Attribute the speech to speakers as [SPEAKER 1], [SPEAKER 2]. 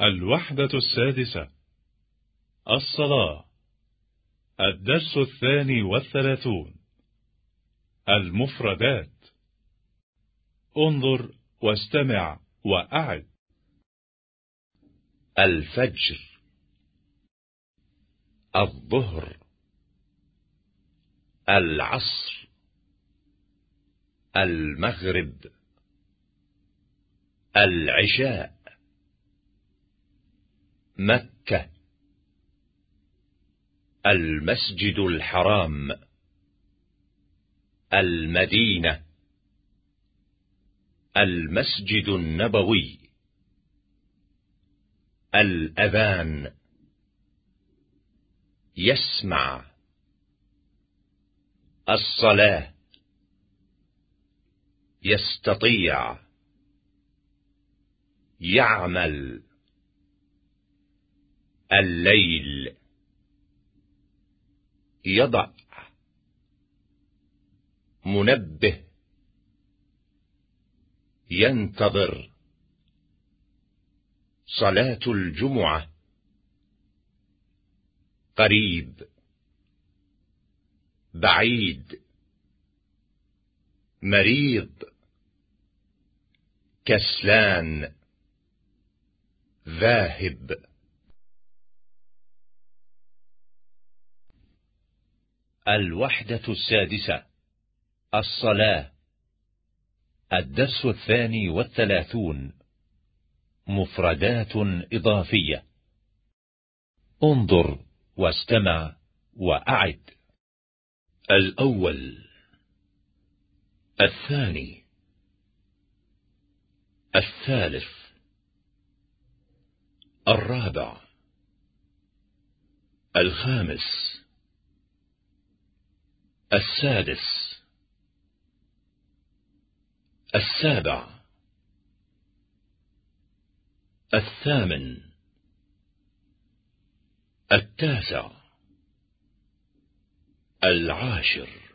[SPEAKER 1] الوحدة السادسة. الصلاة. الدرس الثاني والثلاثون. المفردات. انظر واستمع وأعد.
[SPEAKER 2] الفجر. الظهر. العصر. المغرب. العشاء. مكة. المسجد الحرام. المدينة. المسجد النبوي. الأذان. يسمع. الصلاة. يستطيع. يعمل. الليل. يضع منبه. ينتظر. صلاة الجمعة. قريب. بعيد. مريض. كسلان. ذاهب. الوحدة السادسة الصلاة. الدرس الثاني والثلاثون مفردات إضافية. انظر واستمع وأعد. الأول. الثاني. الثالث. الرابع. الخامس. السادس السابع الثامن التاسع العاشر.